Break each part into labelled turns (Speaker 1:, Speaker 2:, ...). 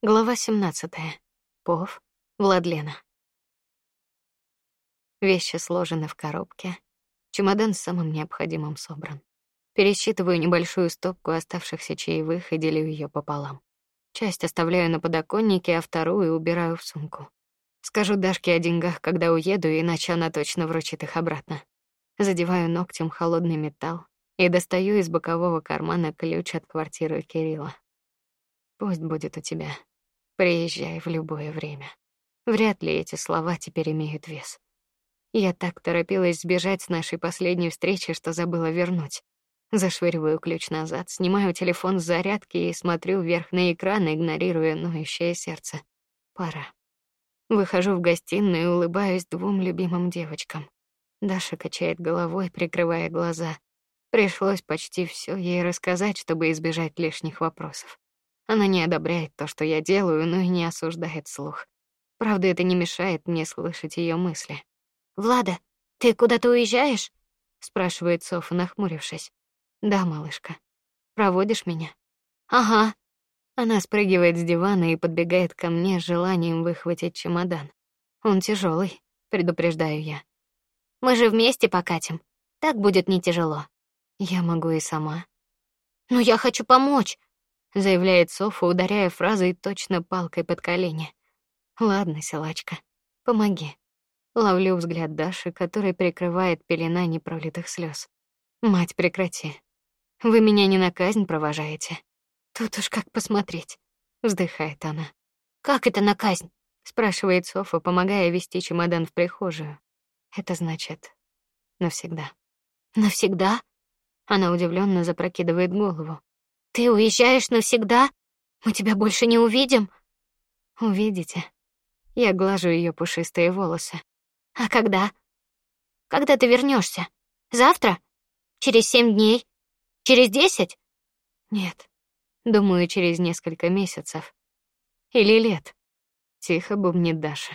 Speaker 1: Глава 17. Пов. Владлена. Вещи сложены в коробке. Чемодан с самым необходимым собран. Пересчитываю небольшую стопку оставшихся чаевых и делю ее пополам. Часть оставляю на подоконнике, а вторую убираю в сумку. Скажу Дашке о деньгах, когда уеду, иначе она точно вручит их обратно. Задеваю ногтем холодный металл и достаю из бокового кармана ключ от квартиры Кирилла. Пусть будет у тебя. Приезжай в любое время. Вряд ли эти слова теперь имеют вес. Я так торопилась сбежать с нашей последней встречи, что забыла вернуть. Зашвыриваю ключ назад, снимаю телефон с зарядки и смотрю вверх на экран, игнорируя ноющее сердце. Пора. Выхожу в гостиную и улыбаюсь двум любимым девочкам. Даша качает головой, прикрывая глаза. Пришлось почти все ей рассказать, чтобы избежать лишних вопросов. Она не одобряет то, что я делаю, но и не осуждает слух. Правда, это не мешает мне слышать ее мысли.
Speaker 2: Влада, ты куда-то уезжаешь?
Speaker 1: спрашивает Софа, нахмурившись. Да, малышка. Проводишь меня?
Speaker 2: Ага.
Speaker 1: Она спрыгивает с дивана и подбегает ко мне с желанием выхватить чемодан. Он тяжелый, предупреждаю я.
Speaker 2: Мы же вместе покатим. Так будет не тяжело.
Speaker 1: Я могу и сама.
Speaker 2: Но я хочу помочь
Speaker 1: заявляет Софа, ударяя фразой точно палкой под колени. Ладно, силачка, помоги. Ловлю взгляд Даши, который прикрывает пелена непролитых слез. Мать, прекрати. Вы меня не на казнь провожаете. Тут уж как посмотреть, вздыхает она.
Speaker 2: Как это на казнь?
Speaker 1: спрашивает Софа, помогая вести чемодан в прихожую. Это значит навсегда.
Speaker 2: Навсегда?
Speaker 1: Она удивленно запрокидывает голову.
Speaker 2: Ты уезжаешь навсегда? Мы тебя больше не увидим?
Speaker 1: Увидите. Я глажу ее пушистые волосы.
Speaker 2: А когда? Когда ты вернешься? Завтра? Через семь дней? Через десять?
Speaker 1: Нет. Думаю, через несколько месяцев или лет. Тихо бубнит Даша.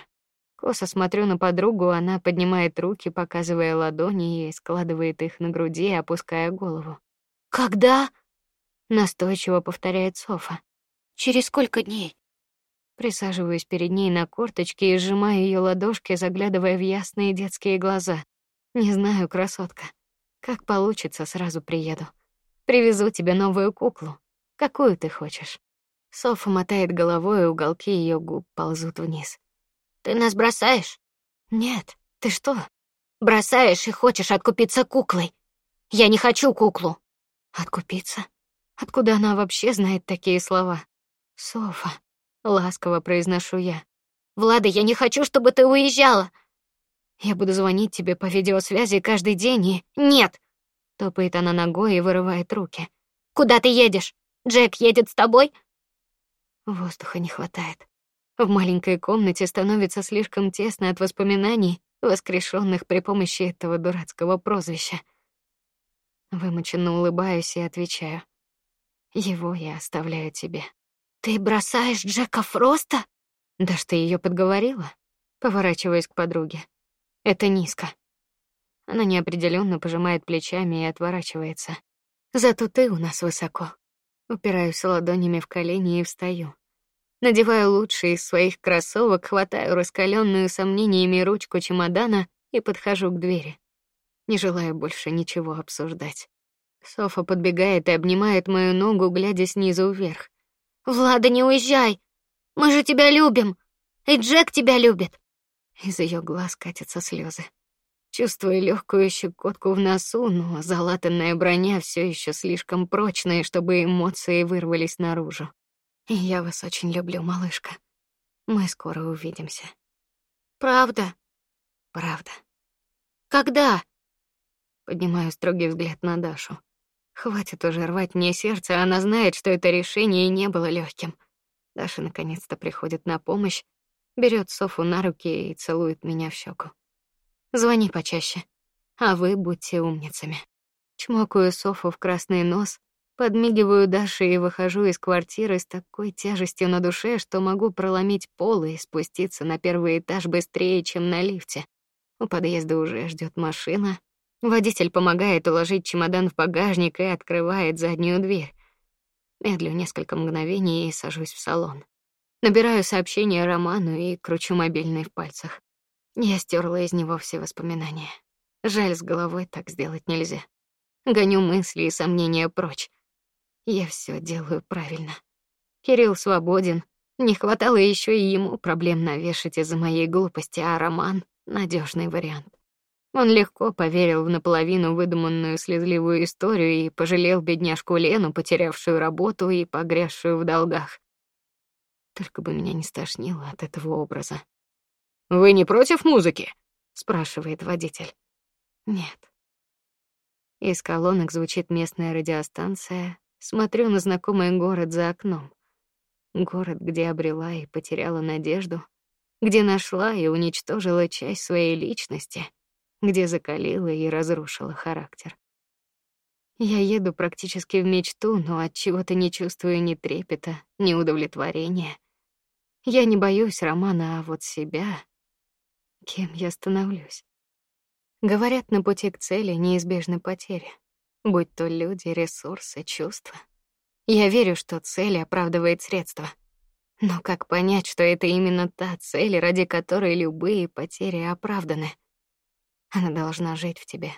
Speaker 1: Косо смотрю на подругу, она поднимает руки, показывая ладони и складывает их на груди, опуская голову.
Speaker 2: Когда?
Speaker 1: Настойчиво повторяет Софа.
Speaker 2: Через сколько дней?
Speaker 1: Присаживаюсь перед ней на корточки и сжимаю ее ладошки, заглядывая в ясные детские глаза. Не знаю, красотка, как получится, сразу приеду. Привезу тебе новую куклу. Какую ты хочешь? Софа мотает головой, и уголки ее губ ползут вниз.
Speaker 2: Ты нас бросаешь?
Speaker 1: Нет. Ты что?
Speaker 2: Бросаешь и хочешь откупиться куклой? Я не хочу куклу.
Speaker 1: Откупиться? Откуда она вообще знает такие слова? Софа, ласково произношу я.
Speaker 2: Влада, я не хочу, чтобы ты уезжала.
Speaker 1: Я буду звонить тебе по видеосвязи каждый день и
Speaker 2: Нет.
Speaker 1: Топает она ногой и вырывает руки.
Speaker 2: Куда ты едешь? Джек едет с тобой?
Speaker 1: Воздуха не хватает. В маленькой комнате становится слишком тесно от воспоминаний, воскрешенных при помощи этого дурацкого прозвища. Вымученно улыбаюсь и отвечаю: его я оставляю тебе.
Speaker 2: Ты бросаешь Джека Фроста?
Speaker 1: Да что ее подговорила? Поворачиваясь к подруге. Это низко. Она неопределенно пожимает плечами и отворачивается. Зато ты у нас высоко. Упираюсь ладонями в колени и встаю. Надеваю лучшие из своих кроссовок, хватаю раскаленную сомнениями ручку чемодана и подхожу к двери. Не желаю больше ничего обсуждать. Софа подбегает и обнимает мою ногу, глядя снизу вверх.
Speaker 2: Влада, не уезжай. Мы же тебя любим. И Джек тебя любит.
Speaker 1: Из ее глаз катятся слезы. Чувствую легкую щекотку в носу, но залатанная броня все еще слишком прочная, чтобы эмоции вырвались наружу. И я вас очень люблю, малышка. Мы скоро увидимся.
Speaker 2: Правда?
Speaker 1: Правда.
Speaker 2: Когда?
Speaker 1: Поднимаю строгий взгляд на Дашу. Хватит уже рвать мне сердце, она знает, что это решение не было легким. Даша наконец-то приходит на помощь, берет Софу на руки и целует меня в щеку. Звони почаще, а вы будьте умницами. Чмокаю Софу в красный нос, подмигиваю Даше и выхожу из квартиры с такой тяжестью на душе, что могу проломить пол и спуститься на первый этаж быстрее, чем на лифте. У подъезда уже ждет машина, Водитель помогает уложить чемодан в багажник и открывает заднюю дверь. Медлю несколько мгновений и сажусь в салон. Набираю сообщение Роману и кручу мобильный в пальцах. Я стерла из него все воспоминания. Жаль, с головой так сделать нельзя. Гоню мысли и сомнения прочь. Я все делаю правильно. Кирилл свободен. Не хватало еще и ему проблем навешать из-за моей глупости, а Роман надежный вариант. Он легко поверил в наполовину выдуманную слезливую историю и пожалел бедняжку Лену, потерявшую работу и погрязшую в долгах. Только бы меня не стошнило от этого образа. Вы не против музыки? спрашивает водитель. Нет. Из колонок звучит местная радиостанция. Смотрю на знакомый город за окном. Город, где обрела и потеряла надежду, где нашла и уничтожила часть своей личности, где закалила и разрушила характер. Я еду практически в мечту, но от чего-то не чувствую ни трепета, ни удовлетворения. Я не боюсь романа, а вот себя. Кем я становлюсь? Говорят, на пути к цели неизбежны потери, будь то люди, ресурсы, чувства. Я верю, что цель оправдывает средства. Но как понять, что это именно та цель, ради которой любые потери оправданы? Она должна жить в тебе,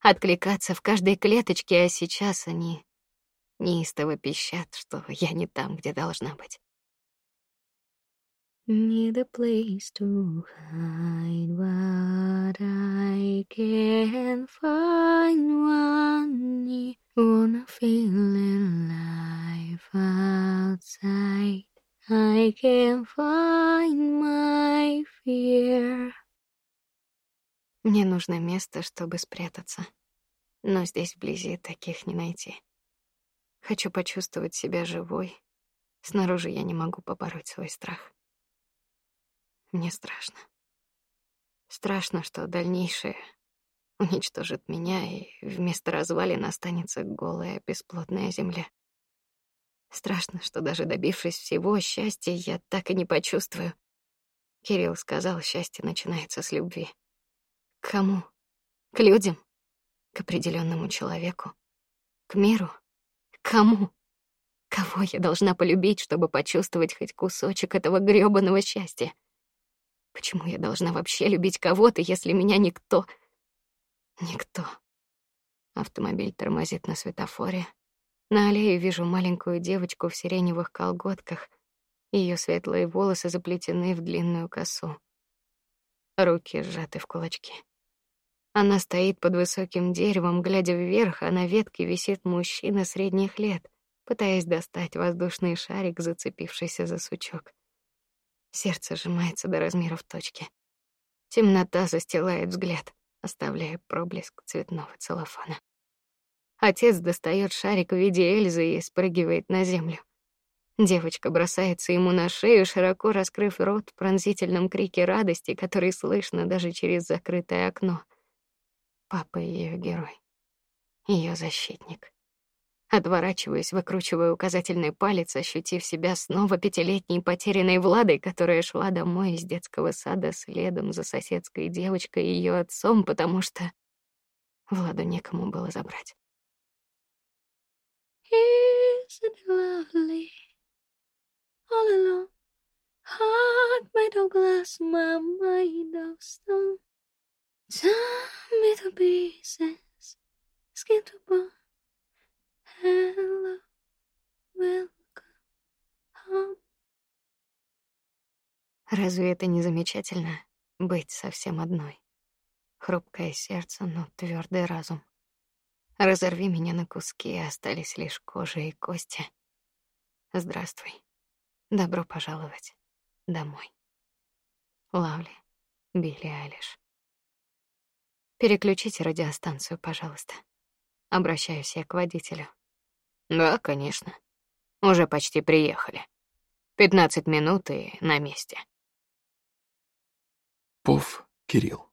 Speaker 1: откликаться в каждой клеточке, а сейчас они неистово пищат, что я не там, где должна быть. Need a place to hide what I can find. One wanna feel alive outside. I can find my fear Мне нужно место, чтобы спрятаться, но здесь вблизи таких не найти. Хочу почувствовать себя живой. Снаружи я не могу побороть свой страх. Мне страшно. Страшно, что дальнейшее уничтожит меня, и вместо развалин останется голая бесплодная земля. Страшно, что даже добившись всего счастья, я так и не почувствую. Кирилл сказал, счастье начинается с любви. Кому? К людям? К определенному человеку? К миру? Кому? Кого я должна полюбить, чтобы почувствовать хоть кусочек этого грёбаного счастья? Почему я должна вообще любить кого-то, если меня никто... Никто. Автомобиль тормозит на светофоре. На аллее вижу маленькую девочку в сиреневых колготках. Ее светлые волосы заплетены в длинную косу. Руки сжаты в кулачки. Она стоит под высоким деревом, глядя вверх, а на ветке висит мужчина средних лет, пытаясь достать воздушный шарик, зацепившийся за сучок. Сердце сжимается до размеров точки. Темнота застилает взгляд, оставляя проблеск цветного целлофана. Отец достает шарик в виде Эльзы и спрыгивает на землю. Девочка бросается ему на шею, широко раскрыв рот в пронзительном крике радости, который слышно даже через закрытое окно. Папа ее герой, ее защитник. Отворачиваюсь, выкручивая указательный палец, ощутив себя снова пятилетней потерянной Владой, которая шла домой из детского сада следом за соседской девочкой и ее отцом, потому что Владу некому было забрать. All alone, heart made of glass, my mind of stone. Разве это не замечательно быть совсем одной? Хрупкое сердце, но твердый разум. Разорви меня на куски, остались лишь кожа и кости. Здравствуй. Добро пожаловать домой. Лавли, Билли Айлиш. Переключите радиостанцию, пожалуйста. Обращаюсь я к водителю. Да, конечно. Уже почти приехали. Пятнадцать минут и на месте.
Speaker 3: Пов Кирилл.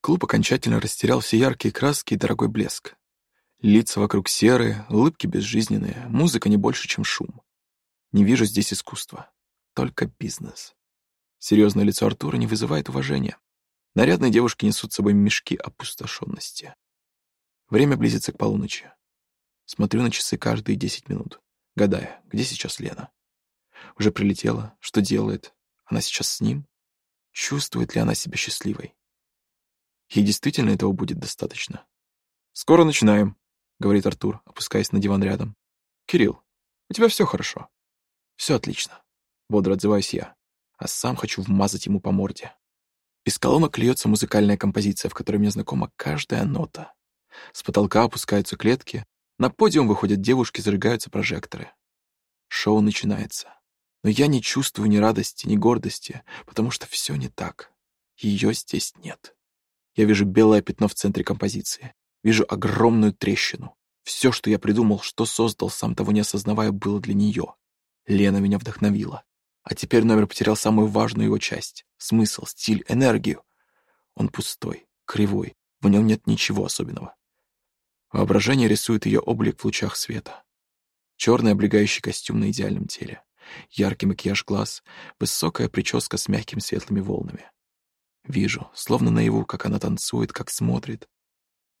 Speaker 3: Клуб окончательно растерял все яркие краски и дорогой блеск. Лица вокруг серые, улыбки безжизненные, музыка не больше, чем шум. Не вижу здесь искусства, только бизнес. Серьезное лицо Артура не вызывает уважения. Нарядные девушки несут с собой мешки опустошенности. Время близится к полуночи. Смотрю на часы каждые десять минут, гадая, где сейчас Лена. Уже прилетела? Что делает? Она сейчас с ним? Чувствует ли она себя счастливой? Ей действительно этого будет достаточно. «Скоро начинаем», — говорит Артур, опускаясь на диван рядом. «Кирилл, у тебя все хорошо». «Все отлично», — бодро отзываюсь я, а сам хочу вмазать ему по морде. Из колонок льется музыкальная композиция, в которой мне знакома каждая нота. С потолка опускаются клетки, на подиум выходят девушки, зажигаются прожекторы. Шоу начинается. Но я не чувствую ни радости, ни гордости, потому что все не так. Ее здесь нет. Я вижу белое пятно в центре композиции. Вижу огромную трещину. Все, что я придумал, что создал, сам того не осознавая, было для нее. Лена меня вдохновила. А теперь номер потерял самую важную его часть — смысл, стиль, энергию. Он пустой, кривой, в нем нет ничего особенного. Воображение рисует ее облик в лучах света. Черный облегающий костюм на идеальном теле, яркий макияж глаз, высокая прическа с мягкими светлыми волнами. Вижу, словно наяву, как она танцует, как смотрит.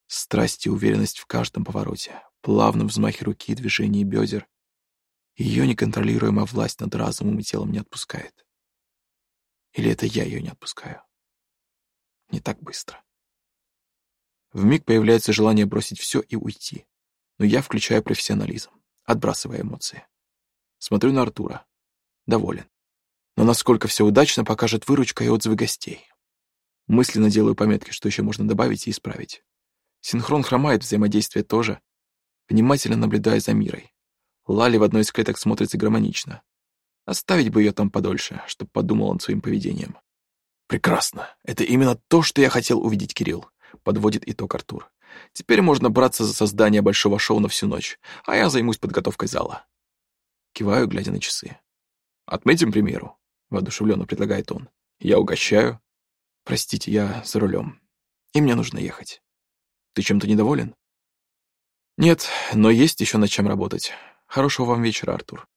Speaker 3: Страсть и уверенность в каждом повороте, плавном взмахе руки движении бедер, ее неконтролируемая власть над разумом и телом не отпускает. Или это я ее не отпускаю? Не так быстро. В миг появляется желание бросить все и уйти. Но я включаю профессионализм, отбрасывая эмоции. Смотрю на Артура. Доволен. Но насколько все удачно, покажет выручка и отзывы гостей. Мысленно делаю пометки, что еще можно добавить и исправить. Синхрон хромает, взаимодействие тоже. Внимательно наблюдая за мирой. Лали в одной из клеток смотрится гармонично. Оставить бы ее там подольше, чтобы подумал он своим поведением. «Прекрасно. Это именно то, что я хотел увидеть, Кирилл», — подводит итог Артур. «Теперь можно браться за создание большого шоу на всю ночь, а я займусь подготовкой зала». Киваю, глядя на часы. «Отметим примеру», — воодушевленно предлагает он. «Я угощаю». «Простите, я за рулем. И мне нужно ехать». «Ты чем-то недоволен?» «Нет, но есть еще над чем работать. Хорошего вам вечера, Артур.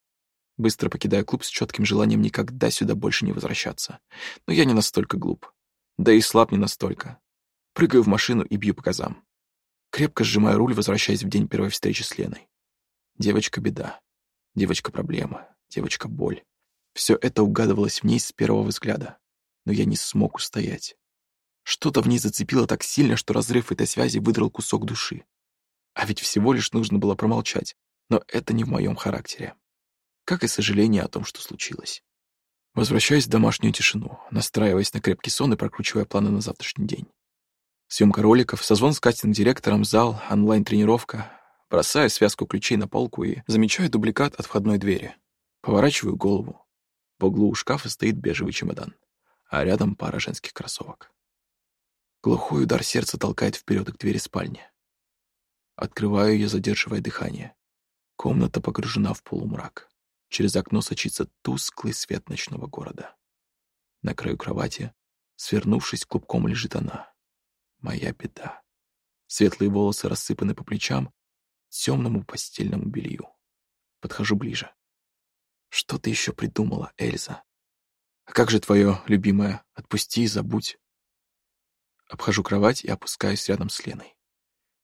Speaker 3: Быстро покидаю клуб с четким желанием никогда сюда больше не возвращаться. Но я не настолько глуп. Да и слаб не настолько. Прыгаю в машину и бью по газам. Крепко сжимаю руль, возвращаясь в день первой встречи с Леной. Девочка — беда. Девочка — проблема. Девочка — боль. Все это угадывалось в ней с первого взгляда. Но я не смог устоять. Что-то в ней зацепило так сильно, что разрыв этой связи выдрал кусок души. А ведь всего лишь нужно было промолчать, но это не в моем характере. Как и сожаление о том, что случилось. Возвращаюсь в домашнюю тишину, настраиваясь на крепкий сон и прокручивая планы на завтрашний день. Съемка роликов, созвон с кастинг-директором, зал, онлайн-тренировка. Бросаю связку ключей на полку и замечаю дубликат от входной двери. Поворачиваю голову. В углу у шкафа стоит бежевый чемодан, а рядом пара женских кроссовок. Глухой удар сердца толкает вперед к двери спальни. Открываю ее, задерживая дыхание. Комната погружена в полумрак. Через окно сочится тусклый свет ночного города. На краю кровати, свернувшись клубком, лежит она. Моя беда. Светлые волосы рассыпаны по плечам, темному постельному белью. Подхожу ближе. Что ты еще придумала, Эльза? А как же твое любимое «отпусти и забудь»? Обхожу кровать и опускаюсь рядом с Леной.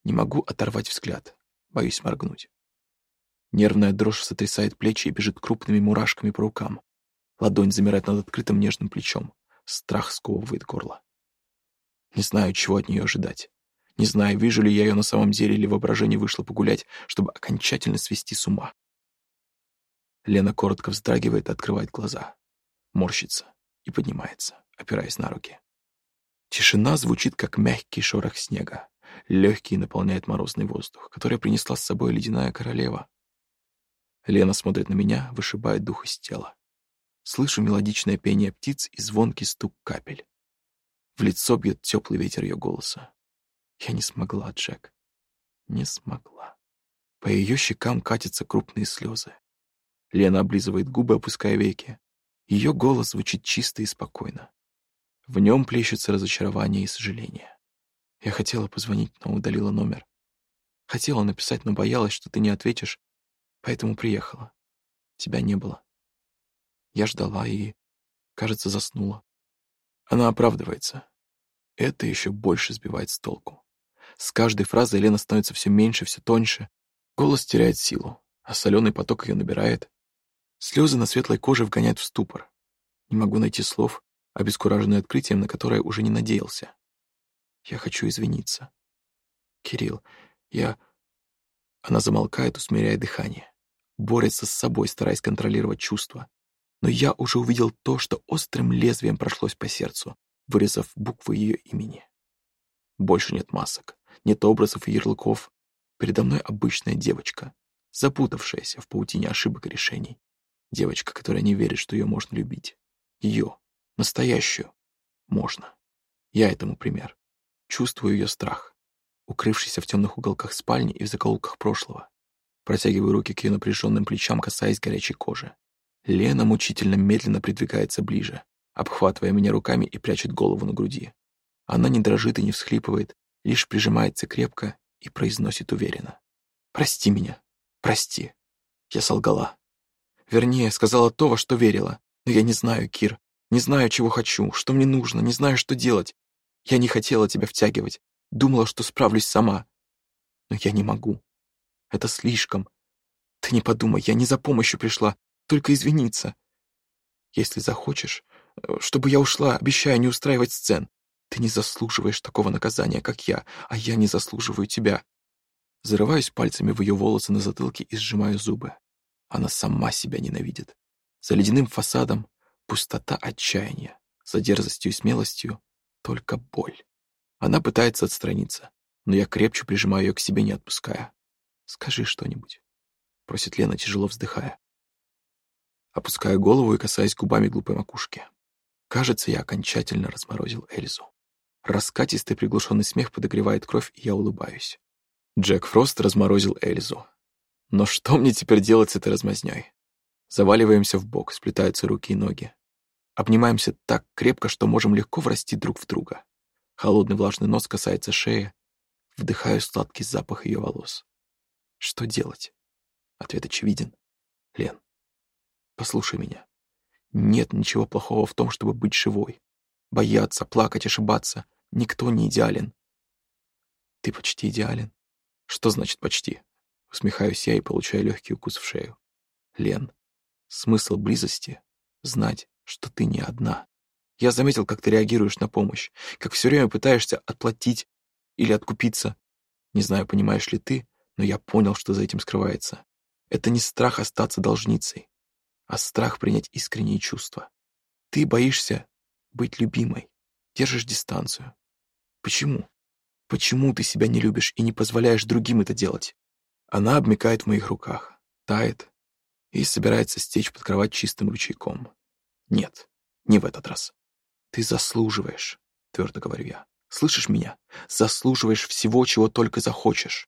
Speaker 3: Не могу оторвать взгляд, боюсь моргнуть. Нервная дрожь сотрясает плечи и бежит крупными мурашками по рукам. Ладонь замирает над открытым нежным плечом. Страх сковывает горло. Не знаю, чего от нее ожидать. Не знаю, вижу ли я ее на самом деле или воображение вышло погулять, чтобы окончательно свести с ума. Лена коротко вздрагивает и открывает глаза. Морщится и поднимается, опираясь на руки. Тишина звучит, как мягкий шорох снега. Легкий наполняет морозный воздух, который принесла с собой ледяная королева. Лена смотрит на меня, вышибает дух из тела. Слышу мелодичное пение птиц и звонкий стук капель. В лицо бьет теплый ветер ее голоса. Я не смогла, Джек. Не смогла. По ее щекам катятся крупные слезы. Лена облизывает губы, опуская веки. Ее голос звучит чисто и спокойно. В нем плещется разочарование и сожаление. Я хотела позвонить, но удалила номер. Хотела написать, но боялась, что ты не ответишь, Поэтому приехала. Тебя не было. Я ждала и, кажется, заснула. Она оправдывается. Это еще больше сбивает с толку. С каждой фразой Елена становится все меньше, все тоньше. Голос теряет силу, а соленый поток ее набирает. Слезы на светлой коже вгоняют в ступор. Не могу найти слов, обескураженный открытием, на которое уже не надеялся. Я хочу извиниться. Кирилл, я... Она замолкает, усмиряя дыхание. Борется с собой, стараясь контролировать чувства. Но я уже увидел то, что острым лезвием прошлось по сердцу, вырезав буквы ее имени. Больше нет масок, нет образов и ярлыков. Передо мной обычная девочка, запутавшаяся в паутине ошибок и решений. Девочка, которая не верит, что ее можно любить. Ее, настоящую, можно. Я этому пример. Чувствую ее страх, укрывшийся в темных уголках спальни и в закоулках прошлого. Протягиваю руки к ее напряженным плечам, касаясь горячей кожи. Лена мучительно медленно придвигается ближе, обхватывая меня руками и прячет голову на груди. Она не дрожит и не всхлипывает, лишь прижимается крепко и произносит уверенно. «Прости меня, прости. Я солгала. Вернее, сказала то, во что верила. Но я не знаю, Кир, не знаю, чего хочу, что мне нужно, не знаю, что делать. Я не хотела тебя втягивать, думала, что справлюсь сама. Но я не могу. Это слишком. Ты не подумай, я не за помощью пришла, только извиниться. Если захочешь, э, чтобы я ушла, обещаю не устраивать сцен. Ты не заслуживаешь такого наказания, как я, а я не заслуживаю тебя. Зарываюсь пальцами в ее волосы на затылке и сжимаю зубы. Она сама себя ненавидит. За ледяным фасадом пустота отчаяния, за дерзостью и смелостью только боль. Она пытается отстраниться, но я крепче прижимаю ее к себе, не отпуская. «Скажи что-нибудь», — просит Лена, тяжело вздыхая. Опускаю голову и касаясь губами глупой макушки. Кажется, я окончательно разморозил Эльзу. Раскатистый приглушенный смех подогревает кровь, и я улыбаюсь. Джек Фрост разморозил Эльзу. Но что мне теперь делать с этой размазнёй? Заваливаемся в бок, сплетаются руки и ноги. Обнимаемся так крепко, что можем легко врасти друг в друга. Холодный влажный нос касается шеи. Вдыхаю сладкий запах ее волос. Что делать? Ответ очевиден. Лен, послушай меня. Нет ничего плохого в том, чтобы быть живой. Бояться, плакать, ошибаться. Никто не идеален. Ты почти идеален. Что значит почти? Усмехаюсь я и получаю легкий укус в шею. Лен, смысл близости — знать, что ты не одна. Я заметил, как ты реагируешь на помощь, как все время пытаешься отплатить или откупиться. Не знаю, понимаешь ли ты, но я понял, что за этим скрывается. Это не страх остаться должницей, а страх принять искренние чувства. Ты боишься быть любимой, держишь дистанцию. Почему? Почему ты себя не любишь и не позволяешь другим это делать? Она обмякает в моих руках, тает и собирается стечь под кровать чистым ручейком. Нет, не в этот раз. Ты заслуживаешь, твердо говорю я. Слышишь меня? Заслуживаешь всего, чего только захочешь.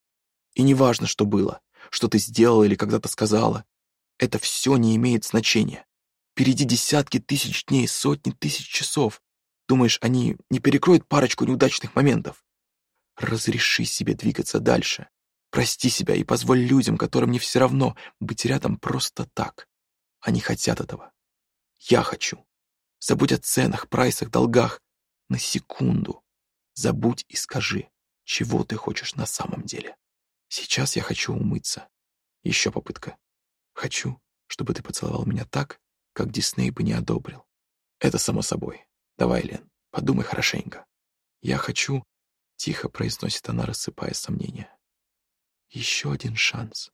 Speaker 3: И не важно, что было, что ты сделала или когда-то сказала. Это все не имеет значения. Впереди десятки тысяч дней, сотни тысяч часов. Думаешь, они не перекроют парочку неудачных моментов? Разреши себе двигаться дальше. Прости себя и позволь людям, которым не все равно, быть рядом просто так. Они хотят этого. Я хочу. Забудь о ценах, прайсах, долгах. На секунду. Забудь и скажи, чего ты хочешь на самом деле. Сейчас я хочу умыться. Еще попытка. Хочу, чтобы ты поцеловал меня так, как Дисней бы не одобрил. Это само собой. Давай, Лен, подумай хорошенько. Я хочу, тихо произносит она, рассыпая сомнения. Еще один шанс.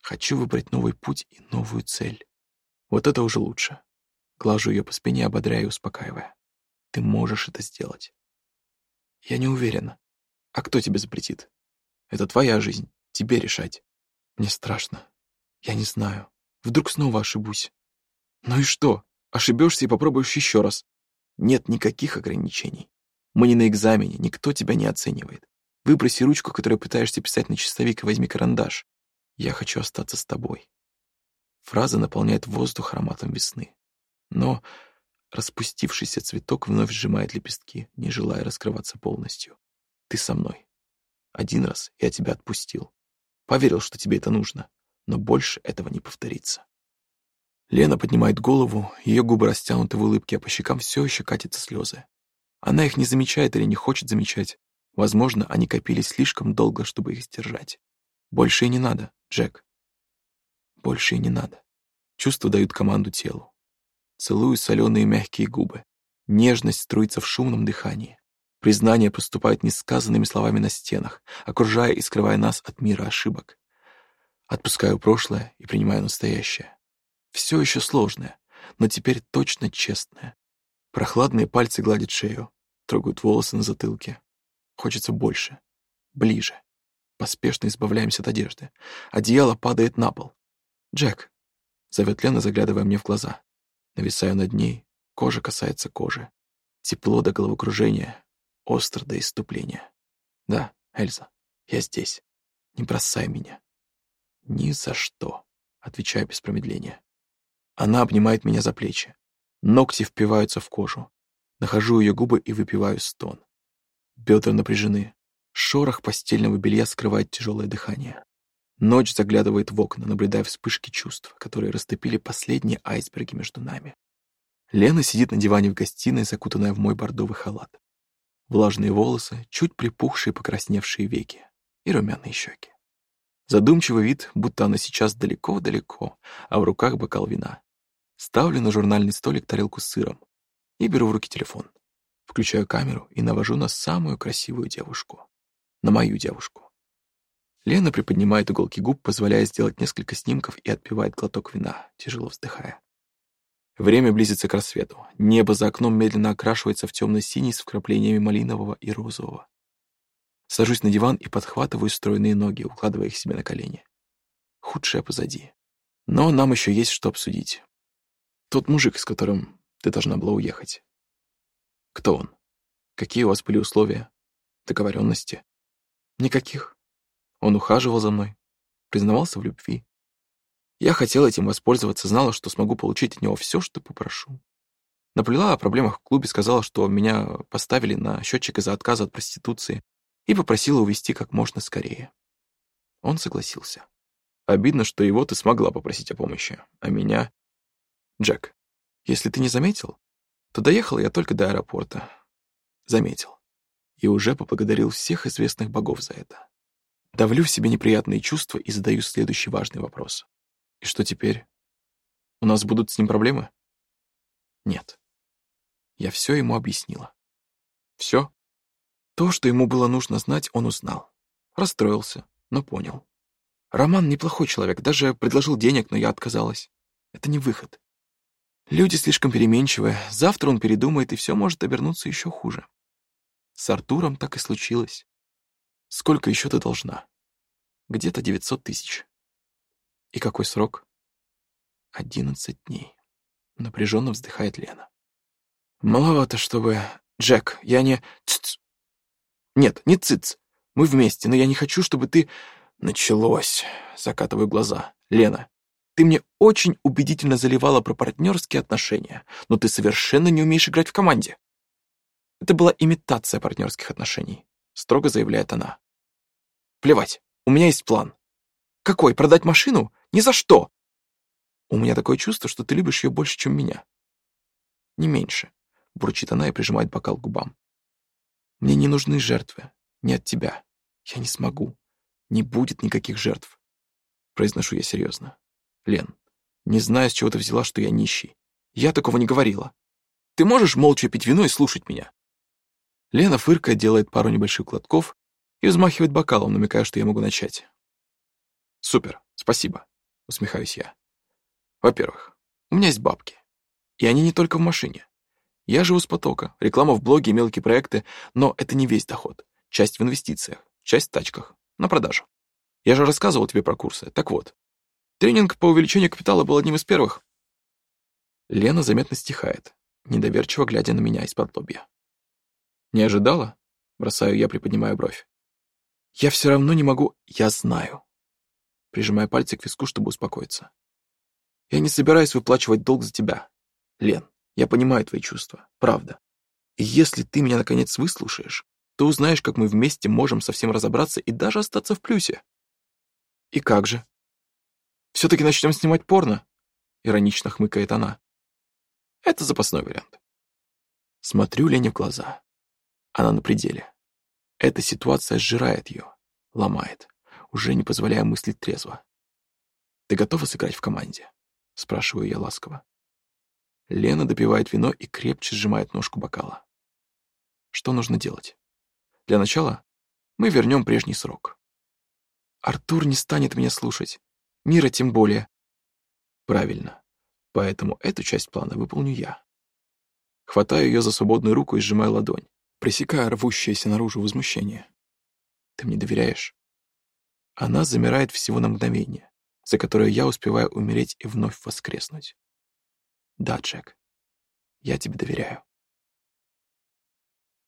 Speaker 3: Хочу выбрать новый путь и новую цель. Вот это уже лучше. Глажу ее по спине, ободряя и успокаивая. Ты можешь это сделать. Я не уверена. А кто тебе запретит? Это твоя жизнь. Тебе решать. Мне страшно. Я не знаю. Вдруг снова ошибусь. Ну и что? Ошибешься и попробуешь еще раз. Нет никаких ограничений. Мы не на экзамене, никто тебя не оценивает. Выброси ручку, которую пытаешься писать на чистовик, и возьми карандаш. Я хочу остаться с тобой. Фраза наполняет воздух ароматом весны. Но распустившийся цветок вновь сжимает лепестки, не желая раскрываться полностью. Ты со мной. Один раз я тебя отпустил. Поверил, что тебе это нужно, но больше этого не повторится. Лена поднимает голову, ее губы растянуты в улыбке, а по щекам все еще катятся слезы. Она их не замечает или не хочет замечать. Возможно, они копились слишком долго, чтобы их сдержать. Больше и не надо, Джек. Больше и не надо. Чувства дают команду телу. Целую соленые мягкие губы. Нежность струится в шумном дыхании. Признания поступают несказанными словами на стенах, окружая и скрывая нас от мира ошибок. Отпускаю прошлое и принимаю настоящее. Все еще сложное, но теперь точно честное. Прохладные пальцы гладят шею, трогают волосы на затылке. Хочется больше, ближе. Поспешно избавляемся от одежды. Одеяло падает на пол. «Джек!» — зовет Лена, заглядывая мне в глаза. Нависаю над ней, кожа касается кожи. Тепло до головокружения, остро до иступления. «Да, Эльза, я здесь. Не бросай меня». «Ни за что», — отвечаю без промедления. Она обнимает меня за плечи. Ногти впиваются в кожу. Нахожу ее губы и выпиваю стон. Бедра напряжены. Шорох постельного белья скрывает тяжелое дыхание. Ночь заглядывает в окна, наблюдая вспышки чувств, которые растопили последние айсберги между нами. Лена сидит на диване в гостиной, закутанная в мой бордовый халат. Влажные волосы, чуть припухшие покрасневшие веки и румяные щеки. Задумчивый вид, будто она сейчас далеко-далеко, а в руках бокал вина. Ставлю на журнальный столик тарелку с сыром и беру в руки телефон. Включаю камеру и навожу на самую красивую девушку. На мою девушку. Лена приподнимает уголки губ, позволяя сделать несколько снимков и отпивает глоток вина, тяжело вздыхая. Время близится к рассвету. Небо за окном медленно окрашивается в темно-синий с вкраплениями малинового и розового. Сажусь на диван и подхватываю стройные ноги, укладывая их себе на колени. Худшее позади. Но нам еще есть что обсудить. Тот мужик, с которым ты должна была уехать. Кто он? Какие у вас были условия? Договоренности? Никаких. Он ухаживал за мной, признавался в любви. Я хотела этим воспользоваться, знала, что смогу получить от него все, что попрошу. Наплела о проблемах в клубе, сказала, что меня поставили на счетчик из-за отказа от проституции, и попросила увезти как можно скорее. Он согласился. Обидно, что его ты смогла попросить о помощи, а меня... Джек, если ты не заметил, то доехал я только до аэропорта. Заметил. И уже поблагодарил всех известных богов за это. Давлю в себе неприятные чувства и задаю следующий важный вопрос. И что теперь? У нас будут с ним проблемы? Нет. Я все ему объяснила. Все? То, что ему было нужно знать, он узнал. Расстроился, но понял. Роман неплохой человек, даже предложил денег, но я отказалась. Это не выход. Люди слишком переменчивы, завтра он передумает, и все может обернуться еще хуже. С Артуром так и случилось. Сколько еще ты должна? Где-то 900 тысяч. И какой срок? Одиннадцать дней. Напряженно вздыхает Лена. Маловато, чтобы... Джек, я не... Ц -ц. Нет, не циц. Мы вместе, но я не хочу, чтобы ты... Началось. Закатываю глаза. Лена, ты мне очень убедительно заливала про партнерские отношения, но ты совершенно не умеешь играть в команде. Это была имитация партнерских отношений, строго заявляет она. Плевать, у меня есть план. Какой, продать машину? Ни за что. У меня такое чувство, что ты любишь ее больше, чем меня. Не меньше, бурчит она и прижимает бокал к губам. Мне не нужны жертвы. Не от тебя. Я не смогу. Не будет никаких жертв. Произношу я серьезно. Лен, не знаю, с чего ты взяла, что я нищий. Я такого не говорила. Ты можешь молча пить вино и слушать меня?» Лена фыркает, делает пару небольших глотков и взмахивает бокалом, намекая, что я могу начать. «Супер, спасибо», — усмехаюсь я. «Во-первых, у меня есть бабки. И они не только в машине. Я живу с потока, реклама в блоге, мелкие проекты, но это не весь доход. Часть в инвестициях, часть в тачках, на продажу. Я же рассказывал тебе про курсы. Так вот, тренинг по увеличению капитала был одним из первых. Лена заметно стихает, недоверчиво глядя на меня из-под лобья. Не ожидала? Бросаю я, приподнимая бровь. Я все равно не могу... Я знаю. Прижимая пальцы к виску, чтобы успокоиться. Я не собираюсь выплачивать долг за тебя. Лен, я понимаю твои чувства, правда. И если ты меня наконец выслушаешь, то узнаешь, как мы вместе можем совсем разобраться и даже остаться в плюсе. И как же? Все-таки начнем снимать порно? Иронично хмыкает она. Это запасной вариант. Смотрю Лене в глаза. Она на пределе. Эта ситуация сжирает ее, ломает, уже не позволяя мыслить трезво. Ты готова сыграть в команде? — спрашиваю я ласково. Лена допивает вино и крепче сжимает ножку бокала. Что нужно делать? Для начала мы вернем прежний срок. Артур не станет меня слушать. Мира тем более. Правильно. Поэтому эту часть плана выполню я. Хватаю ее за свободную руку и сжимаю ладонь, пресекая рвущееся наружу возмущение. Ты мне доверяешь? Она замирает всего на мгновение, за которое я успеваю умереть и вновь воскреснуть. Да, Джек, я тебе доверяю.